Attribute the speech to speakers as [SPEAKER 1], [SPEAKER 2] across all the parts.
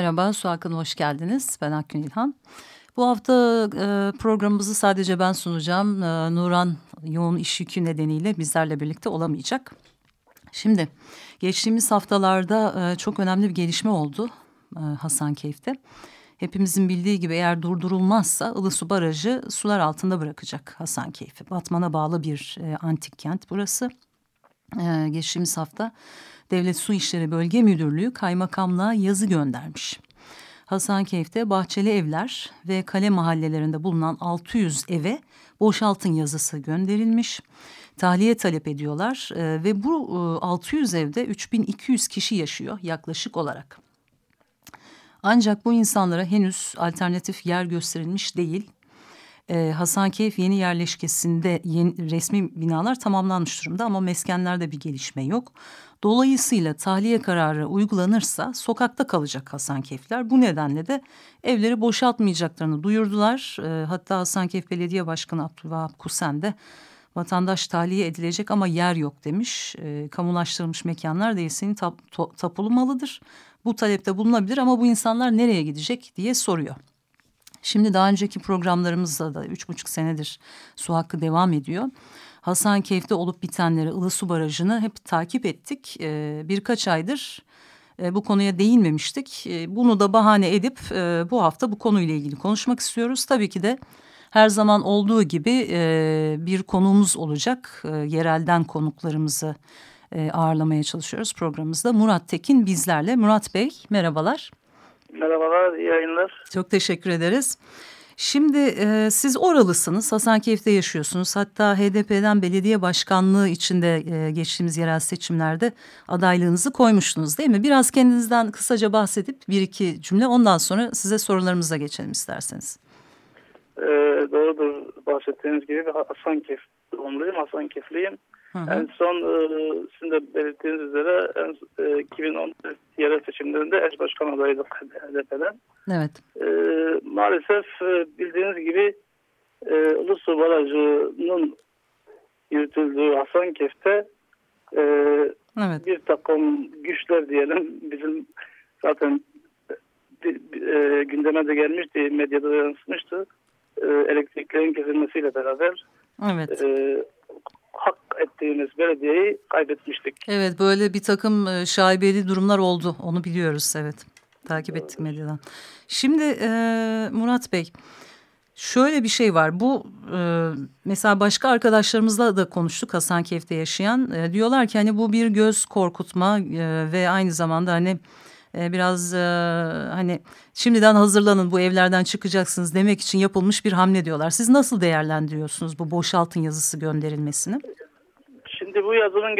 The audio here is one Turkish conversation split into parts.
[SPEAKER 1] Merhaba, Su Hakkı'na hoş geldiniz. Ben Akgün İlhan. Bu hafta e, programımızı sadece ben sunacağım. E, Nuran yoğun iş yükü nedeniyle bizlerle birlikte olamayacak. Şimdi geçtiğimiz haftalarda e, çok önemli bir gelişme oldu e, Hasankeyf'te. Hepimizin bildiği gibi eğer durdurulmazsa Ilısu Barajı sular altında bırakacak Hasankeyf'i. Batman'a bağlı bir e, antik kent burası. E, geçtiğimiz hafta Devlet Su İşleri Bölge Müdürlüğü kaymakamlığa yazı göndermiş. Hasankeyf'te bahçeli evler ve kale mahallelerinde bulunan 600 eve boşaltın yazısı gönderilmiş. Tahliye talep ediyorlar e, ve bu e, 600 evde 3200 kişi yaşıyor yaklaşık olarak. Ancak bu insanlara henüz alternatif yer gösterilmiş değil. Ee, Hasankeyf yeni yerleşkesinde yeni, resmi binalar tamamlanmış durumda ama meskenlerde bir gelişme yok. Dolayısıyla tahliye kararı uygulanırsa sokakta kalacak Hasankeyfler. Bu nedenle de evleri boşaltmayacaklarını duyurdular. Ee, hatta Hasankeyf Belediye Başkanı Abdülvahap Kusen de vatandaş tahliye edilecek ama yer yok demiş. Ee, kamulaştırılmış mekanlar değilsin tap, tapulmalıdır. Bu talepte bulunabilir ama bu insanlar nereye gidecek diye soruyor. Şimdi daha önceki programlarımızda da üç buçuk senedir su hakkı devam ediyor. Hasankeyf'te olup bitenleri Ilısu Barajı'nı hep takip ettik. Ee, birkaç aydır e, bu konuya değinmemiştik. E, bunu da bahane edip e, bu hafta bu konuyla ilgili konuşmak istiyoruz. Tabii ki de her zaman olduğu gibi e, bir konuğumuz olacak. E, yerelden konuklarımızı e, ağırlamaya çalışıyoruz programımızda. Murat Tekin bizlerle. Murat Bey merhabalar.
[SPEAKER 2] Merhabalar, iyi yayınlar.
[SPEAKER 1] Çok teşekkür ederiz. Şimdi e, siz oralısınız, Hasankeyf'te yaşıyorsunuz. Hatta HDP'den belediye başkanlığı içinde e, geçtiğimiz yerel seçimlerde adaylığınızı koymuştunuz değil mi? Biraz kendinizden kısaca bahsedip bir iki cümle ondan sonra size sorularımıza geçelim isterseniz.
[SPEAKER 2] E, doğrudur bahsettiğiniz gibi Hasankeyf doğumluyum, Hasankeyfliyim. Hı hı. En son e, sizin de belirttiğiniz üzere en, e, 2010 yerel seçimlerinde eş başkan adayıydık HDP'den.
[SPEAKER 1] Evet.
[SPEAKER 2] E, maalesef e, bildiğiniz gibi e, Ulusu Barajı'nın yürütüldüğü Hasankeyf'te e, evet. bir takım güçler diyelim bizim zaten e, gündeme de gelmişti, medyada yansımıştı. E, elektriklerin kesilmesiyle beraber
[SPEAKER 1] evet. e,
[SPEAKER 2] hak ettiğimiz belediyeyi kaybetmiştik.
[SPEAKER 1] Evet böyle bir takım e, şaibeli durumlar oldu. Onu biliyoruz evet. Takip ettik medyadan. Şimdi e, Murat Bey şöyle bir şey var. Bu e, mesela başka arkadaşlarımızla da konuştuk Hasankeyf'te yaşayan. E, diyorlar ki hani bu bir göz korkutma e, ve aynı zamanda hani e, biraz e, hani şimdiden hazırlanın bu evlerden çıkacaksınız demek için yapılmış bir hamle diyorlar. Siz nasıl değerlendiriyorsunuz bu boşaltın yazısı gönderilmesini?
[SPEAKER 2] Şimdi bu yazının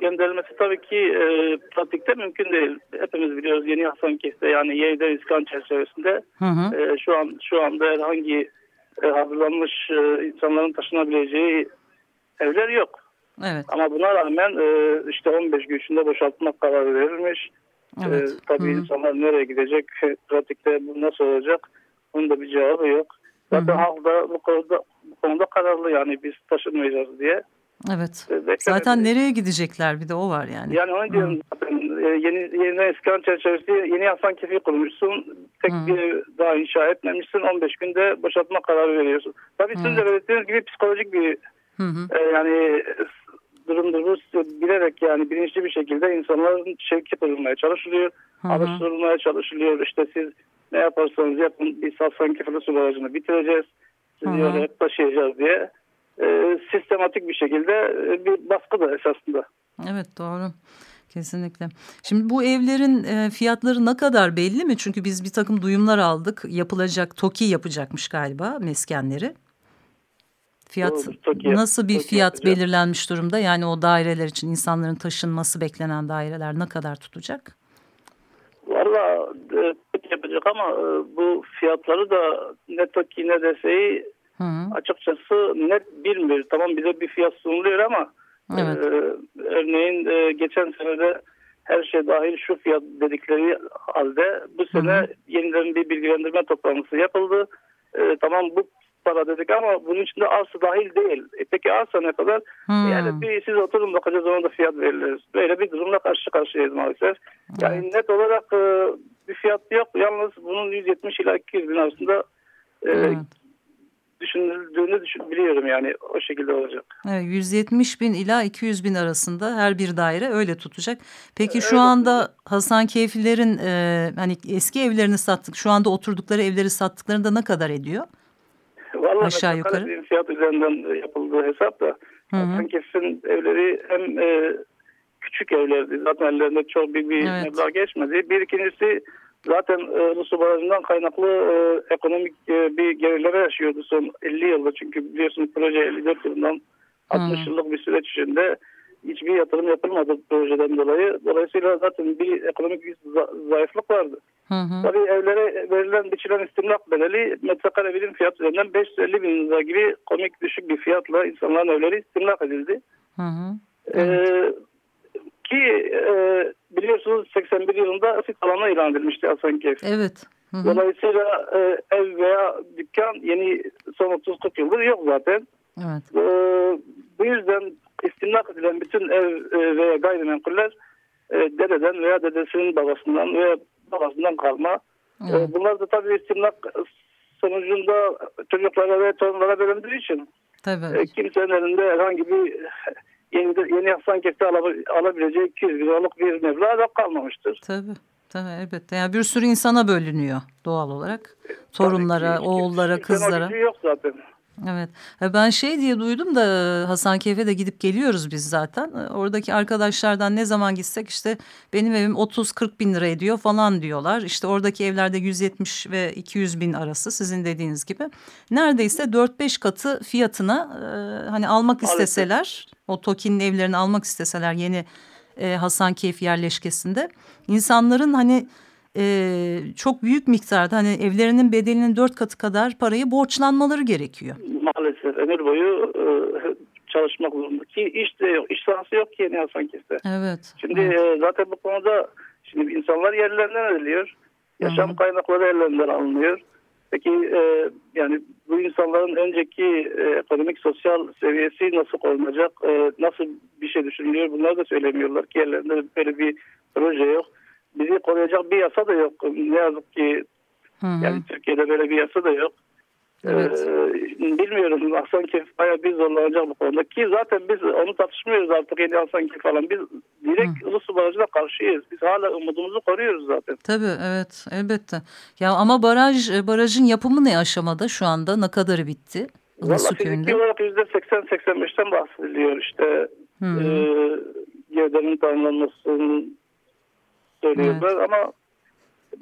[SPEAKER 2] gönderilmesi tabii ki e, pratikte mümkün değil. Hepimiz biliyoruz Yeni Hasankeyf'te yani yeniden iskan çerçevesinde hı hı. E, şu an şu anda herhangi e, hazırlanmış e, insanların taşınabileceği evler yok.
[SPEAKER 1] Evet.
[SPEAKER 2] Ama buna rağmen e, işte 15 gün içinde boşaltma kararı verilmiş. Evet. Ee, tabii Hı insanlar nereye gidecek? Pratikte bu nasıl olacak? Bunun da bir cevabı yok. Zaten halk da bu konuda, bu konuda kararlı yani biz taşınmayacağız diye.
[SPEAKER 1] Evet. Ee, zaten nereye gidecekler bir de o var yani.
[SPEAKER 2] Yani onu diyorum Hı. zaten e, yeni yeniden iskan çerçevesi yeni Hasan kefi kurmuşsun. Tek Hı. bir daha inşa etmemişsin. 15 günde boşaltma kararı veriyorsun. Tabii sizin de belirttiğiniz gibi psikolojik bir Hı hı. E, yani durumdur. bilerek yani bilinçli bir şekilde insanların şevki kırılmaya çalışılıyor. Alıştırılmaya çalışılıyor. İşte siz ne yaparsanız yapın biz Hasan Kefili Su Barajı'nı bitireceğiz. Sizi öyle hep taşıyacağız diye. E, sistematik bir şekilde e, bir baskı da esasında.
[SPEAKER 1] Evet doğru. Kesinlikle. Şimdi bu evlerin e, fiyatları ne kadar belli mi? Çünkü biz bir takım duyumlar aldık. Yapılacak, TOKİ yapacakmış galiba meskenleri. Fiyat Tokyo, nasıl bir Tokyo fiyat yapacağım. belirlenmiş durumda? Yani o daireler için insanların taşınması beklenen daireler ne kadar tutacak?
[SPEAKER 2] Valla e, yapacak ama e, bu fiyatları da ne TOKİ ne DSİ açıkçası net bilmiyor. Tamam bize bir fiyat sunuluyor ama evet. e, örneğin e, geçen senede her şey dahil şu fiyat dedikleri halde bu sene hı hı. yeniden bir bilgilendirme toplantısı yapıldı. E, tamam bu para dedik ama bunun içinde arsa dahil değil. E peki arsa ne kadar? Hmm. Yani bir siz oturun bakacağız ona da fiyat veririz. Böyle bir durumla karşı karşıyayız maalesef. Yani evet. net olarak e, bir fiyat yok. Yalnız bunun 170 ila 200 bin arasında e, evet. düşünüldüğünü düşün, biliyorum yani o şekilde olacak.
[SPEAKER 1] Evet, 170 bin ila 200 bin arasında her bir daire öyle tutacak. Peki şu evet. anda Hasan Keyfilerin e, hani eski evlerini sattık şu anda oturdukları evleri sattıklarında ne kadar ediyor?
[SPEAKER 2] Vallahi Aşağı yukarı. fiyat üzerinden yapıldığı hesap da Hasankes'in evleri hem e, küçük evlerdi. Zaten ellerinde çok büyük bir evet. meblağ geçmedi. Bir ikincisi zaten e, Rusya Barajı'ndan kaynaklı e, ekonomik e, bir gerileme yaşıyordu son 50 yılda. Çünkü biliyorsunuz proje 54 yılından 60 yıllık bir süreç içinde hiçbir yatırım yapılmadı projeden dolayı. Dolayısıyla zaten bir ekonomik bir zayıflık vardı. Hı hı. Tabii evlere verilen biçilen istimlak bedeli metrekare birim fiyat üzerinden 550 bin lira gibi komik düşük bir fiyatla insanların evleri istimlak edildi. Hı hı. Ee, ki e, biliyorsunuz 81 yılında sit alanı ilan edilmişti Hasankeyf.
[SPEAKER 1] Evet.
[SPEAKER 2] Hı hı. Dolayısıyla e, ev veya dükkan yeni son 30-40 yıldır yok zaten. Evet. E, bu yüzden istimlak edilen bütün ev e, veya gayrimenkuller e, dededen veya dedesinin babasından veya babasından kalma. E, bunlar da tabii istimlak sonucunda çocuklara ve torunlara bölündüğü için tabii. E, kimsenin elinde herhangi bir yeni, yeni Hasan Kefti alabileceği 200 bin liralık bir meblağ da kalmamıştır.
[SPEAKER 1] Tabii. Tabii elbette. Yani bir sürü insana bölünüyor doğal olarak. Torunlara, Tabii ki, oğullara, kızlara.
[SPEAKER 2] yok zaten.
[SPEAKER 1] Evet. Ben şey diye duydum da Hasankeyf'e de gidip geliyoruz biz zaten. Oradaki arkadaşlardan ne zaman gitsek işte benim evim 30-40 bin lira ediyor falan diyorlar. İşte oradaki evlerde 170 ve 200 bin arası sizin dediğiniz gibi. Neredeyse 4-5 katı fiyatına hani almak isteseler o TOKİ'nin evlerini almak isteseler yeni Hasankeyf yerleşkesinde insanların hani e, çok büyük miktarda hani evlerinin bedelinin dört katı kadar parayı borçlanmaları gerekiyor.
[SPEAKER 2] Maalesef ömür boyu e, çalışmak zorunda ki iş de yok, iş sahası yok ki Yeni Hasankeyf'te.
[SPEAKER 1] Evet.
[SPEAKER 2] Şimdi
[SPEAKER 1] evet.
[SPEAKER 2] E, zaten bu konuda şimdi insanlar yerlerinden ölüyor. Yaşam Hı -hı. kaynakları ellerinden alınıyor. Peki e, yani bu insanların önceki e, ekonomik sosyal seviyesi nasıl korunacak, e, nasıl bir şey düşünülüyor bunları da söylemiyorlar ki yerlerinde böyle bir proje yok bizi koruyacak bir yasa da yok. Ne yazık ki hı hı. yani Türkiye'de böyle bir yasa da yok. Evet. Ee, bilmiyorum Hasankeyf bayağı bir zorlanacak bu konuda ki zaten biz onu tartışmıyoruz artık yeni Hasankeyf falan biz direkt Ilısu Barajı'na karşıyız biz hala umudumuzu koruyoruz zaten.
[SPEAKER 1] Tabii evet elbette ya ama baraj barajın yapımı ne aşamada şu anda ne kadarı bitti?
[SPEAKER 2] Ilısu köyünde. olarak yüzde 80-85'ten bahsediliyor işte hmm. e, gövdenin tamamlanmasının söylüyorlar evet. ama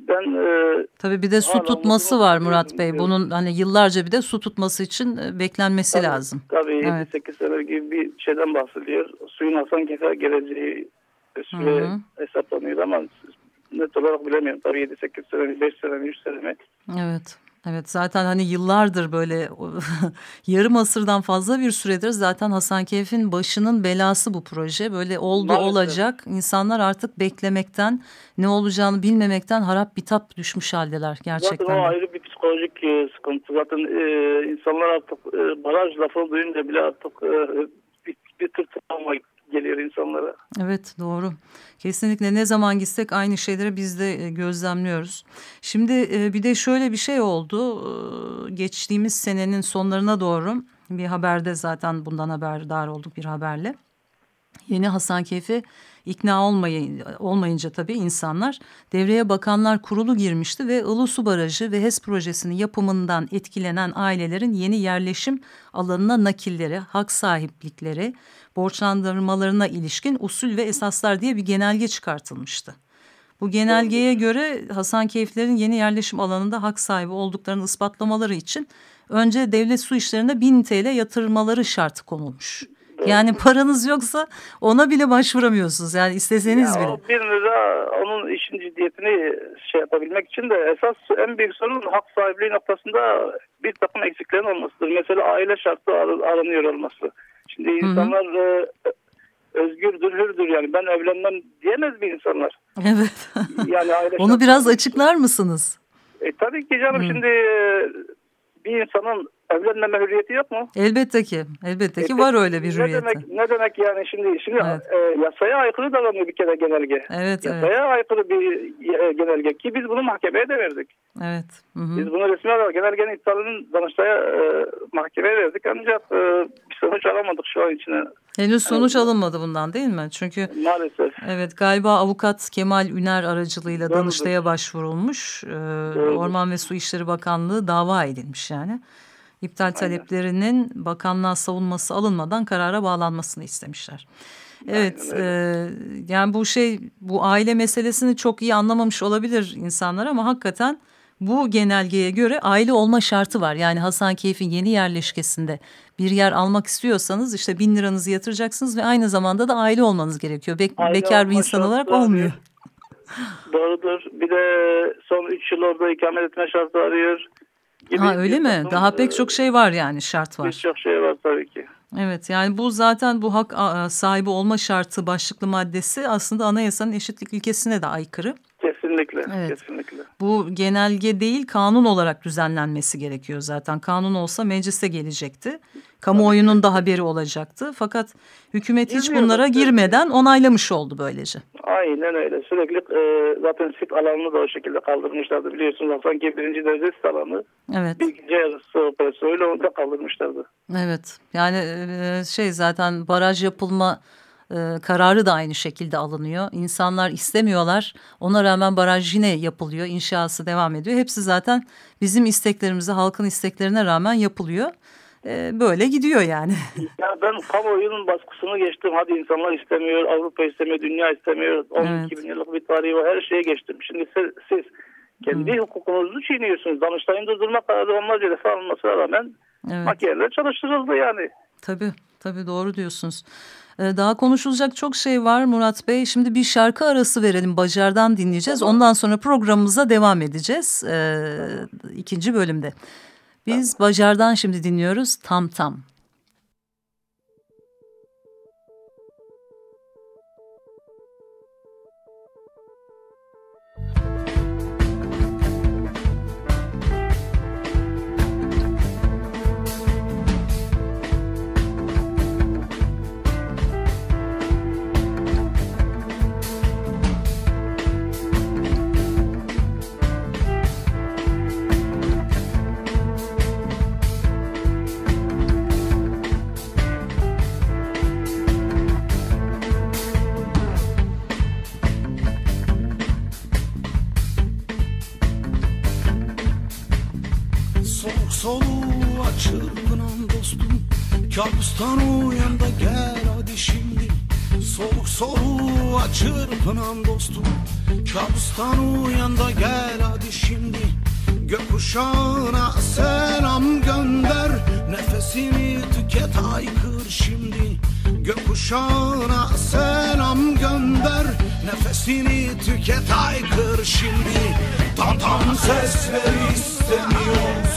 [SPEAKER 2] ben e,
[SPEAKER 1] tabii bir de su tutması var Murat Bey. Bunun hani yıllarca bir de su tutması için e, beklenmesi
[SPEAKER 2] tabii,
[SPEAKER 1] lazım.
[SPEAKER 2] Tabii 7-8 evet. sene gibi bir şeyden bahsediyor. Suyun Hasan Kefer geleceği süre Hı -hı. hesaplanıyor ama net olarak bilemiyorum. Tabii 7-8 sene, 5 sene, 3 sene mi?
[SPEAKER 1] Evet. Evet zaten hani yıllardır böyle yarım asırdan fazla bir süredir zaten Hasankeyf'in başının belası bu proje. Böyle oldu Maalesef. olacak insanlar artık beklemekten ne olacağını bilmemekten harap bitap düşmüş haldeler gerçekten.
[SPEAKER 2] Zaten o ayrı bir psikolojik e, sıkıntı. Zaten e, insanlar artık e, baraj lafını duyunca bile artık e, bir, bir tır geliyor insanlara.
[SPEAKER 1] Evet doğru. Kesinlikle ne zaman gitsek aynı şeyleri biz de e, gözlemliyoruz. Şimdi e, bir de şöyle bir şey oldu. E, geçtiğimiz senenin sonlarına doğru bir haberde zaten bundan haberdar olduk bir haberle. Yeni Hasankeyf'i ikna olmayı, olmayınca tabii insanlar devreye bakanlar kurulu girmişti ve Ilısu Barajı ve HES projesinin yapımından etkilenen ailelerin yeni yerleşim alanına nakilleri, hak sahiplikleri, borçlandırmalarına ilişkin usul ve esaslar diye bir genelge çıkartılmıştı. Bu genelgeye göre Hasankeyflerin yeni yerleşim alanında hak sahibi olduklarını ispatlamaları için önce devlet su işlerinde 1000 TL yatırmaları şartı konulmuş. Yani paranız yoksa ona bile başvuramıyorsunuz. Yani isteseniz
[SPEAKER 2] ya,
[SPEAKER 1] bile.
[SPEAKER 2] Bir lira onun işin ciddiyetini şey yapabilmek için de esas en büyük sorun hak sahipliği noktasında bir takım eksiklerin olmasıdır. Mesela aile şartı aranıyor olması. Şimdi insanlar Hı -hı. E, özgürdür, hürdür yani ben evlenmem diyemez bir insanlar.
[SPEAKER 1] Evet. Yani aile Onu biraz açıklar mısınız?
[SPEAKER 2] E, tabii ki canım Hı. şimdi e, bir insanın evlenmeme hürriyeti yok mu?
[SPEAKER 1] Elbette ki. Elbette ki e, var öyle bir hürriyeti.
[SPEAKER 2] Ne demek, ne demek yani şimdi şimdi evet. e, yasaya aykırı davranıyor bir kere genelge.
[SPEAKER 1] Evet,
[SPEAKER 2] yasaya
[SPEAKER 1] evet.
[SPEAKER 2] aykırı bir e, genelge ki biz bunu mahkemeye de verdik.
[SPEAKER 1] Evet.
[SPEAKER 2] Hı -hı. Biz bunu resmi olarak genelgenin iptalinin Danıştay'a e, mahkemeye verdik ancak e, sonuç alamadık şu an içine.
[SPEAKER 1] Henüz sonuç evet. alınmadı bundan değil mi? Çünkü
[SPEAKER 2] maalesef.
[SPEAKER 1] Evet galiba avukat Kemal Üner aracılığıyla Doğrudur. Danıştay'a başvurulmuş. Ee, Orman ve Su İşleri Bakanlığı dava edilmiş yani iptal Aynen. taleplerinin bakanlığa savunması alınmadan karara bağlanmasını istemişler. Evet, e, yani bu şey, bu aile meselesini çok iyi anlamamış olabilir insanlar ama hakikaten bu genelgeye göre aile olma şartı var. Yani Hasankeyf'in yeni yerleşkesinde bir yer almak istiyorsanız işte bin liranızı yatıracaksınız ve aynı zamanda da aile olmanız gerekiyor. Be aile bekar bir insan olarak olmuyor.
[SPEAKER 2] Doğrudur. Bir de son üç yıl orada ikamet etme şartı arıyor
[SPEAKER 1] gibi. Ha öyle mi? Takım, Daha pek çok şey var yani şart var.
[SPEAKER 2] Birçok şey var tabii ki.
[SPEAKER 1] Evet yani bu zaten bu hak sahibi olma şartı başlıklı maddesi aslında anayasanın eşitlik ilkesine de aykırı.
[SPEAKER 2] Kesinlikle, evet. kesinlikle.
[SPEAKER 1] Bu genelge değil kanun olarak düzenlenmesi gerekiyor zaten. Kanun olsa meclise gelecekti. Kamuoyunun da haberi olacaktı. Fakat hükümet hiç bunlara girmeden onaylamış oldu böylece.
[SPEAKER 2] Aynen öyle. Sürekli e, zaten sit alanını da o şekilde kaldırmışlardı biliyorsunuz. Sanki birinci derece sit alanı.
[SPEAKER 1] Evet.
[SPEAKER 2] İkinci yarısı operasyonuyla onu da kaldırmışlardı.
[SPEAKER 1] Evet. Yani e, şey zaten baraj yapılma e, kararı da aynı şekilde alınıyor. İnsanlar istemiyorlar. Ona rağmen baraj yine yapılıyor. İnşası devam ediyor. Hepsi zaten bizim isteklerimize, halkın isteklerine rağmen yapılıyor. E, böyle gidiyor yani.
[SPEAKER 2] Ya ben kamuoyunun baskısını geçtim. Hadi insanlar istemiyor, Avrupa istemiyor, dünya istemiyor. 12 evet. bin yıllık bir tarihi var. Her şeye geçtim. Şimdi siz, siz kendi hmm. hukukunuzu çiğniyorsunuz. Danıştay'ın durdurma kararı onlarca defa alınmasına rağmen evet. makineler çalıştırıldı yani.
[SPEAKER 1] Tabii, tabii doğru diyorsunuz. Ee, daha konuşulacak çok şey var Murat Bey. Şimdi bir şarkı arası verelim. Bacar'dan dinleyeceğiz. Ondan sonra programımıza devam edeceğiz. Ee, ikinci bölümde. Biz Bacar'dan şimdi dinliyoruz Tam Tam.
[SPEAKER 3] Kabustan uyan da gel hadi şimdi. Soluk soluğa çırpınan dostum Kabustan uyan da gel hadi şimdi. Gökkuşağına selam gönder Nefesini tüket aykır şimdi. Gökkuşağına selam gönder Nefesini tüket aykır şimdi. Tam tam sesleri istemiyoruz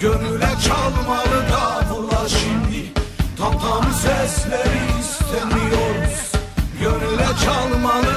[SPEAKER 3] Gönüle çalmalı davullar şimdi. Tam tam sesleri istemiyoruz. Gönüle çalmalı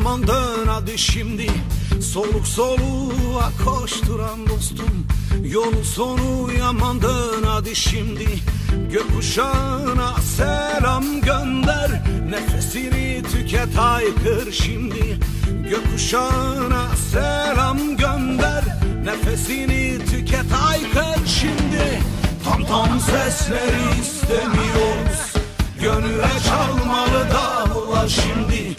[SPEAKER 3] dön hadi şimdi. Soluk soluğa koşturan dostum Yolun sonu yaman dön hadi şimdi. Gökkuşağına selam gönder Nefesini tüket aykır şimdi. Gökkuşağına selam gönder Nefesini tüket aykır şimdi. Tam tam sesleri istemiyoruz Gönüle çalmalı davullar şimdi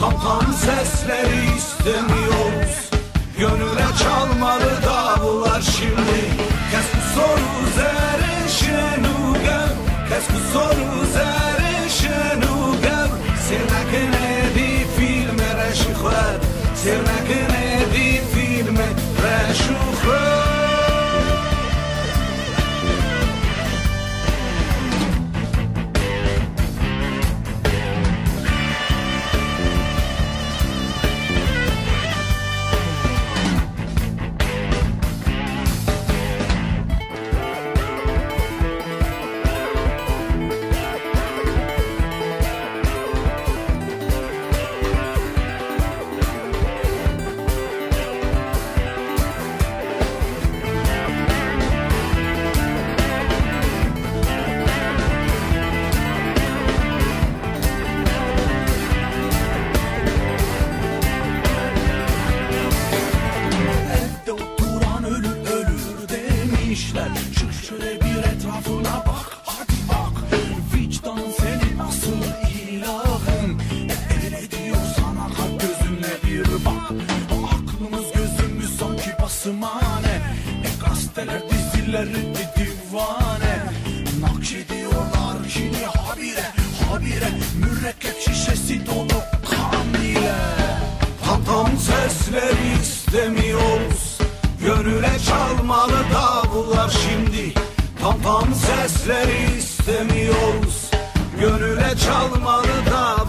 [SPEAKER 3] Tam sesleri istemiyoruz. Gönüle çalmalı davullar şimdi. Kes bu soru zerişe nugev Kes bu soru zerişe nugev Sirnekine di filme reşikhver Sirnekine di filme reşikhver Mürekkep şişesi dolu kan ile Tam sesleri istemiyoruz. Gönüle çalmalı davullar şimdi. Tam tam sesleri istemiyoruz. Gönüle çalmalı davullar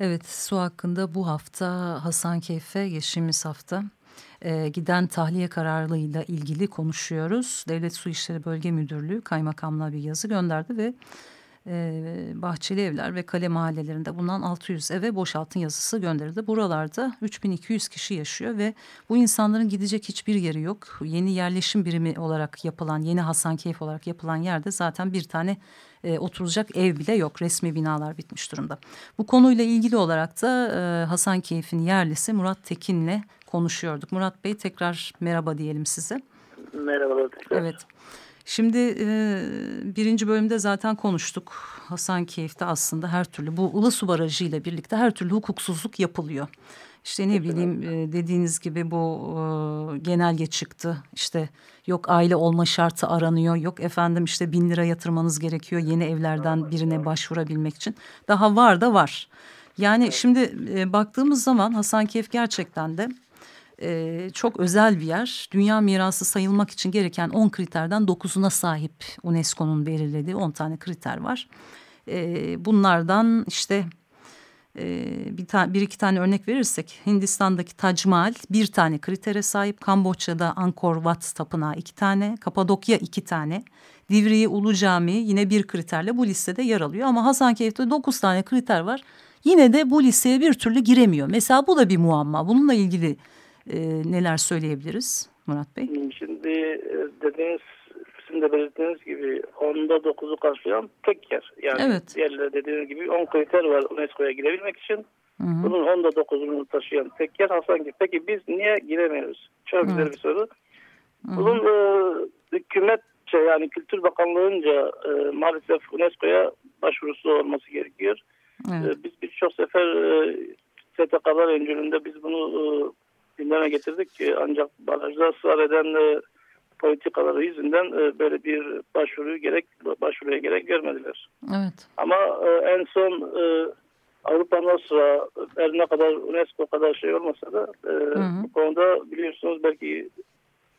[SPEAKER 1] Evet su hakkında bu hafta Hasan Keyfe geçtiğimiz hafta e, giden tahliye kararıyla ilgili konuşuyoruz. Devlet Su İşleri Bölge Müdürlüğü kaymakamlığa bir yazı gönderdi ve Bahçeli Evler ve Kale mahallelerinde bulunan 600 eve boşaltın yazısı gönderildi. Buralarda 3200 kişi yaşıyor ve bu insanların gidecek hiçbir yeri yok. Yeni yerleşim birimi olarak yapılan, yeni Hasankeyf olarak yapılan yerde zaten bir tane e, oturacak ev bile yok. Resmi binalar bitmiş durumda. Bu konuyla ilgili olarak da e, Hasankeyf'in yerlisi Murat Tekin'le konuşuyorduk. Murat Bey tekrar merhaba diyelim size.
[SPEAKER 2] Merhabalar. tekrar.
[SPEAKER 1] Evet. Şimdi e, birinci bölümde zaten konuştuk. Hasankeyf'te aslında her türlü bu Ulusu Barajı ile birlikte her türlü hukuksuzluk yapılıyor. İşte ne bileyim dediğiniz gibi bu e, genelge çıktı. İşte yok aile olma şartı aranıyor. Yok efendim işte bin lira yatırmanız gerekiyor yeni evlerden birine başvurabilmek için. Daha var da var. Yani şimdi e, baktığımız zaman Hasankeyf gerçekten de e, çok özel bir yer. Dünya mirası sayılmak için gereken 10 kriterden 9'una sahip UNESCO'nun belirlediği 10 tane kriter var. E, bunlardan işte e, bir, ta, bir iki tane örnek verirsek Hindistan'daki Tac Mahal bir tane kritere sahip. Kamboçya'da Angkor Wat Tapınağı iki tane. Kapadokya iki tane. Divriği Ulu Camii yine bir kriterle bu listede yer alıyor. Ama Hasankeyf'te dokuz tane kriter var. Yine de bu listeye bir türlü giremiyor. Mesela bu da bir muamma. Bununla ilgili e, neler söyleyebiliriz Murat Bey?
[SPEAKER 2] Şimdi e, dediğiniz, sizin de belirttiğiniz gibi onda dokuzu karşılayan tek yer. Yani
[SPEAKER 1] Evet.
[SPEAKER 2] yerler dediğiniz gibi 10 kriter var UNESCO'ya girebilmek için.
[SPEAKER 1] Hı hı.
[SPEAKER 2] Bunun onda dokuzunu taşıyan tek yer Hasankeyf. Peki biz niye giremiyoruz? Çok güzel
[SPEAKER 1] Evet.
[SPEAKER 2] bir soru. Bunun e, hükümetçe yani Kültür Bakanlığı'nca e, maalesef UNESCO'ya başvurusu olması gerekiyor.
[SPEAKER 1] Evet.
[SPEAKER 2] E, biz birçok sefer e, STK'lar öncülüğünde biz bunu e, gündeme getirdik ki ancak barajda ısrar eden e, politikaları yüzünden e, böyle bir başvuruyu gerek başvuruya gerek görmediler.
[SPEAKER 1] Evet.
[SPEAKER 2] Ama e, en son e, Avrupa Nostra her ne kadar UNESCO kadar şey olmasa da e,
[SPEAKER 1] hı.
[SPEAKER 2] bu konuda biliyorsunuz belki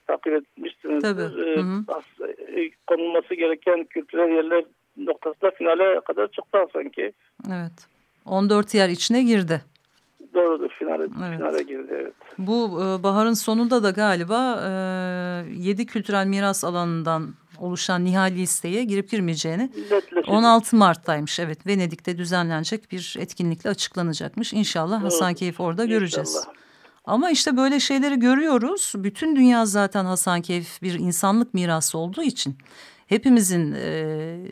[SPEAKER 2] takip etmişsinizdir.
[SPEAKER 1] Tabii,
[SPEAKER 2] E,
[SPEAKER 1] hı hı.
[SPEAKER 2] e, konulması gereken kültürel yerler noktasında finale kadar çıktı sanki.
[SPEAKER 1] Evet. 14 yer içine girdi.
[SPEAKER 2] Doğrudur
[SPEAKER 1] Evet.
[SPEAKER 2] finale girdi evet.
[SPEAKER 1] Bu e, baharın sonunda da galiba e, 7 kültürel miras alanından oluşan nihai listeye girip girmeyeceğini
[SPEAKER 2] Netleşecek.
[SPEAKER 1] 16 Mart'taymış. Evet Venedik'te düzenlenecek bir etkinlikle açıklanacakmış. İnşallah Hasankeyf orada göreceğiz.
[SPEAKER 2] İnşallah.
[SPEAKER 1] Ama işte böyle şeyleri görüyoruz. Bütün dünya zaten Hasankeyf bir insanlık mirası olduğu için hepimizin e,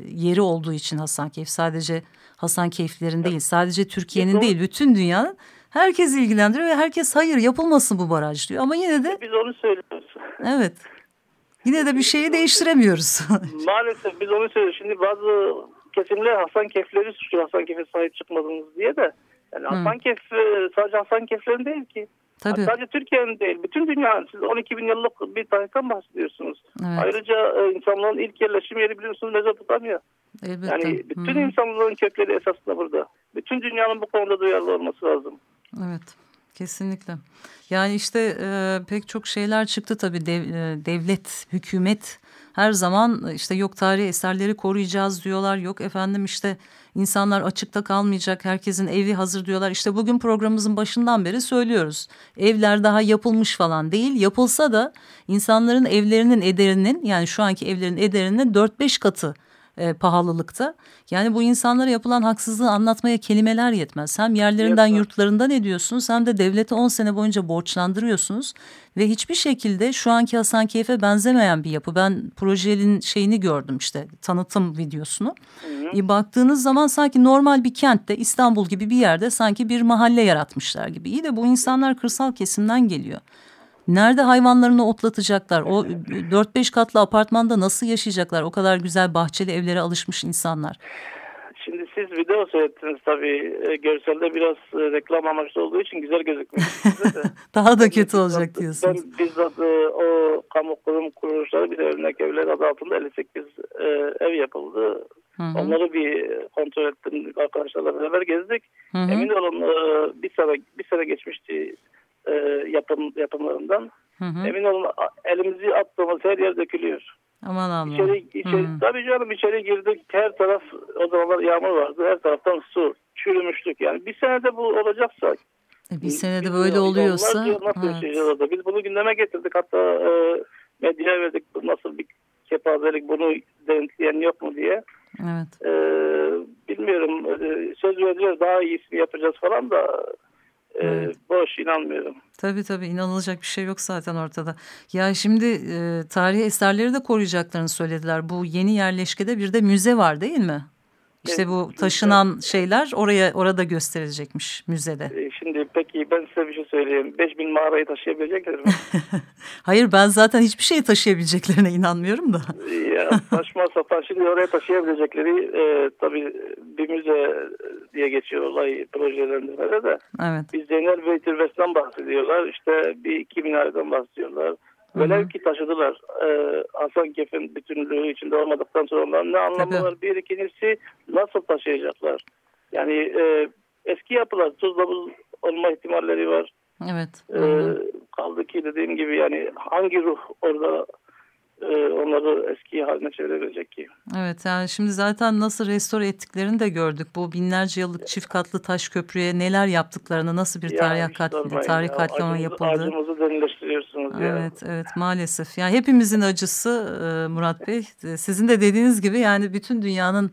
[SPEAKER 1] yeri olduğu için Hasankeyf sadece Hasankeyflerin değil sadece Türkiye'nin
[SPEAKER 2] Doğru.
[SPEAKER 1] değil bütün dünyanın herkes ilgilendiriyor ve herkes hayır yapılmasın bu baraj diyor. Ama yine de
[SPEAKER 2] Biz onu söylüyoruz.
[SPEAKER 1] evet yine de bir şeyi değiştiremiyoruz.
[SPEAKER 2] Maalesef biz onu söylüyoruz. Şimdi bazı kesimler Hasan Kefleri suçluyor Hasan Kef'e sahip çıkmadınız diye de. Yani Hasan Kef sadece Hasan Keflerin değil ki.
[SPEAKER 1] Tabii.
[SPEAKER 2] Sadece Türkiye'nin değil. Bütün dünyanın. Siz 12 bin yıllık bir tarihten bahsediyorsunuz.
[SPEAKER 1] Evet.
[SPEAKER 2] Ayrıca e, insanlığın ilk yerleşim yeri biliyorsunuz Mezopotamya.
[SPEAKER 1] Elbette.
[SPEAKER 2] Yani bütün
[SPEAKER 1] Hı.
[SPEAKER 2] insanlığın kökleri esasında burada. Bütün dünyanın bu konuda duyarlı olması lazım.
[SPEAKER 1] Evet, kesinlikle. Yani işte e, pek çok şeyler çıktı tabii Dev, e, devlet, hükümet her zaman e, işte yok tarihi eserleri koruyacağız diyorlar. Yok efendim işte insanlar açıkta kalmayacak, herkesin evi hazır diyorlar. İşte bugün programımızın başından beri söylüyoruz. Evler daha yapılmış falan değil. Yapılsa da insanların evlerinin ederinin yani şu anki evlerin ederinin 4-5 katı e, pahalılıkta. Yani bu insanlara yapılan haksızlığı anlatmaya kelimeler yetmez. Hem yerlerinden
[SPEAKER 2] Yetmez.
[SPEAKER 1] yurtlarından ediyorsunuz hem de devlete 10 sene boyunca borçlandırıyorsunuz. Ve hiçbir şekilde şu anki Hasankeyf'e benzemeyen bir yapı. Ben projenin şeyini gördüm işte tanıtım videosunu. E, baktığınız zaman sanki normal bir kentte İstanbul gibi bir yerde sanki bir mahalle yaratmışlar gibi. İyi de bu insanlar kırsal kesimden geliyor. Nerede hayvanlarını otlatacaklar? O 4-5 katlı apartmanda nasıl yaşayacaklar? O kadar güzel bahçeli evlere alışmış insanlar.
[SPEAKER 2] Şimdi siz video seyrettiniz tabii. E, görselde biraz e, reklam amaçlı olduğu için güzel gözükmüyor.
[SPEAKER 1] Daha da kötü olacak
[SPEAKER 2] Ben
[SPEAKER 1] diyorsunuz.
[SPEAKER 2] bizzat e, o kamu kurum kuruluşları bir de örnek evler adı altında 58 e, ev yapıldı.
[SPEAKER 1] Hı hı.
[SPEAKER 2] Onları bir kontrol ettim arkadaşlarla beraber gezdik.
[SPEAKER 1] Hı hı.
[SPEAKER 2] Emin olun bir sene bir sene geçmişti e, yapım yapımlarından.
[SPEAKER 1] Hı hı.
[SPEAKER 2] Emin olun elimizi attığımız her yer dökülüyor.
[SPEAKER 1] Aman Allah'ım.
[SPEAKER 2] İçeri, içeri,
[SPEAKER 1] Hı.
[SPEAKER 2] tabii canım içeri girdik her taraf o zamanlar yağmur vardı her taraftan su çürümüştük yani bir senede bu olacaksa
[SPEAKER 1] E, bir senede
[SPEAKER 2] biz
[SPEAKER 1] böyle
[SPEAKER 2] de
[SPEAKER 1] oluyorsa.
[SPEAKER 2] yıllarca nasıl
[SPEAKER 1] evet.
[SPEAKER 2] yaşayacağız orada? Biz bunu gündeme getirdik hatta e, medyaya verdik nasıl bir kepazelik bunu denetleyen yok mu diye.
[SPEAKER 1] Evet.
[SPEAKER 2] E, bilmiyorum e, söz vereceğiz daha iyisini yapacağız falan da
[SPEAKER 1] Evet.
[SPEAKER 2] boş inanmıyorum.
[SPEAKER 1] Tabii tabii inanılacak bir şey yok zaten ortada. Ya şimdi e, tarihi eserleri de koruyacaklarını söylediler. Bu yeni yerleşkede bir de müze var değil mi? İşte bu taşınan şeyler oraya orada gösterilecekmiş müzede.
[SPEAKER 2] E, şimdi peki ben size bir şey söyleyeyim. 5000 mağarayı taşıyabilecekler mi?
[SPEAKER 1] Hayır ben zaten hiçbir şey taşıyabileceklerine inanmıyorum da.
[SPEAKER 2] ya saçma sapan şimdi oraya taşıyabilecekleri e, tabii bir müze diye geçiyor olay projelendirmede de.
[SPEAKER 1] Evet.
[SPEAKER 2] Biz Zeynel Bey Türbesi'nden bahsediyorlar. İşte bir iki minareden bahsediyorlar. Velev ki taşıdılar. Ee, Hasan Kef'in bütünlüğü içinde olmadıktan sonra onların ne anlamı? Bir ikincisi nasıl taşıyacaklar? Yani e, eski yapılar tuzla buz olma ihtimalleri var.
[SPEAKER 1] Evet. Hı.
[SPEAKER 2] kaldı ki dediğim gibi yani hangi ruh orada e, onları eski haline çevirebilecek ki?
[SPEAKER 1] Evet yani şimdi zaten nasıl restore ettiklerini de gördük. Bu binlerce yıllık çift katlı taş köprüye neler yaptıklarını nasıl bir
[SPEAKER 2] Ya
[SPEAKER 1] tarih,
[SPEAKER 2] hiç
[SPEAKER 1] kat,
[SPEAKER 2] sormayın
[SPEAKER 1] tarih
[SPEAKER 2] ya.
[SPEAKER 1] yapıldı.
[SPEAKER 2] Acımızı derinleştiriyorsunuz ya.
[SPEAKER 1] Evet, evet maalesef. Yani hepimizin acısı e, Murat Bey. E, Sizin de dediğiniz gibi yani bütün dünyanın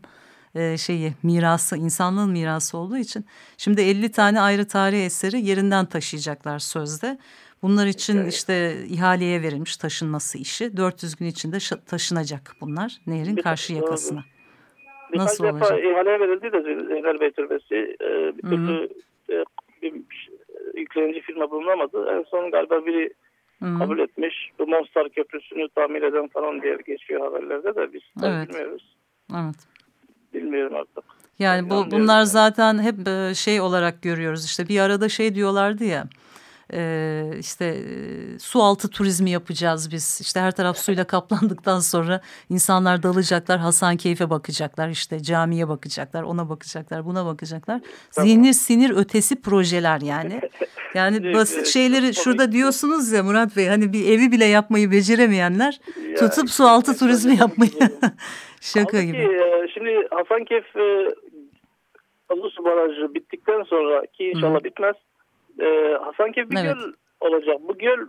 [SPEAKER 1] e, şeyi mirası, insanlığın mirası olduğu için. Şimdi 50 tane ayrı tarih eseri yerinden taşıyacaklar sözde. Bunlar için işte ihaleye verilmiş taşınması işi. 400 gün içinde taşınacak bunlar nehrin
[SPEAKER 2] Bir-
[SPEAKER 1] karşı yakasına.
[SPEAKER 2] Birkaç
[SPEAKER 1] Nasıl
[SPEAKER 2] defa
[SPEAKER 1] olacak?
[SPEAKER 2] ihale verildi de Zeynel Bey Türbesi e, bir türlü e, bir yüklenici firma bulunamadı. En son galiba biri
[SPEAKER 1] Hı hı.
[SPEAKER 2] kabul etmiş. Bu Monstar Köprüsü'nü tamir eden falan diye geçiyor haberlerde de biz
[SPEAKER 1] Evet.
[SPEAKER 2] bilmiyoruz.
[SPEAKER 1] Evet.
[SPEAKER 2] Bilmiyorum artık.
[SPEAKER 1] Yani bu bunlar zaten hep e, şey olarak görüyoruz. İşte bir arada şey diyorlardı ya. E, işte e, su altı turizmi yapacağız biz. İşte her taraf suyla kaplandıktan sonra insanlar dalacaklar, Hasankeyf'e bakacaklar, işte camiye bakacaklar, ona bakacaklar, buna bakacaklar.
[SPEAKER 2] Tamam.
[SPEAKER 1] Zihnir sinir ötesi projeler yani. Yani basit şeyleri şurada diyorsunuz ya Murat Bey hani bir evi bile yapmayı beceremeyenler
[SPEAKER 2] Ya,
[SPEAKER 1] tutup su altı turizmi yapmayı şaka
[SPEAKER 2] Kaldı
[SPEAKER 1] gibi.
[SPEAKER 2] e, şimdi Hasankeyf e, Kızıl Su Barajı bittikten sonra ki inşallah bitmez. E, Hasankeyf bir
[SPEAKER 1] Evet.
[SPEAKER 2] göl olacak. Bu göl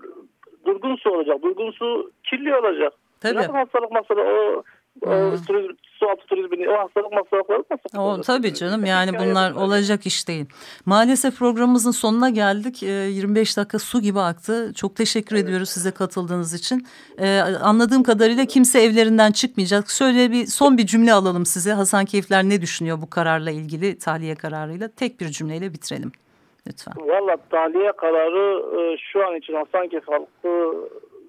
[SPEAKER 2] durgun su olacak. Durgun su kirli olacak.
[SPEAKER 1] Tabii.
[SPEAKER 2] Nasıl hastalık mesela o, o turizm, su altı turizmini o hastalık hastalıkları nasıl?
[SPEAKER 1] O, tabii canım yani bunlar olacak iş değil. Maalesef programımızın sonuna geldik. Ee, 25 dakika su gibi aktı. Çok teşekkür ediyoruz size katıldığınız için. Ee, anladığım kadarıyla kimse evlerinden çıkmayacak. Şöyle bir son bir cümle alalım size. Hasankeyfler ne düşünüyor bu kararla ilgili tahliye kararıyla? Tek bir cümleyle bitirelim lütfen.
[SPEAKER 2] Valla tahliye kararı e, şu an için Hasankeyf halkı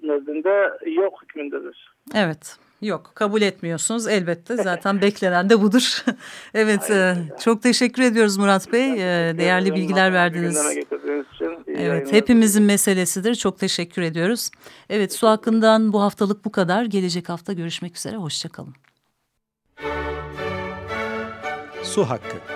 [SPEAKER 2] nezdinde yok hükmündedir.
[SPEAKER 1] Evet. Yok kabul etmiyorsunuz elbette zaten beklenen de budur. evet e, çok teşekkür ediyoruz Murat Bey E, değerli bilgiler verdiniz.
[SPEAKER 2] Gündeme getirdiğiniz için iyi
[SPEAKER 1] Evet hepimizin meselesidir çok teşekkür ediyoruz. Evet su hakkından bu haftalık bu kadar gelecek hafta görüşmek üzere hoşçakalın.
[SPEAKER 4] Su hakkı.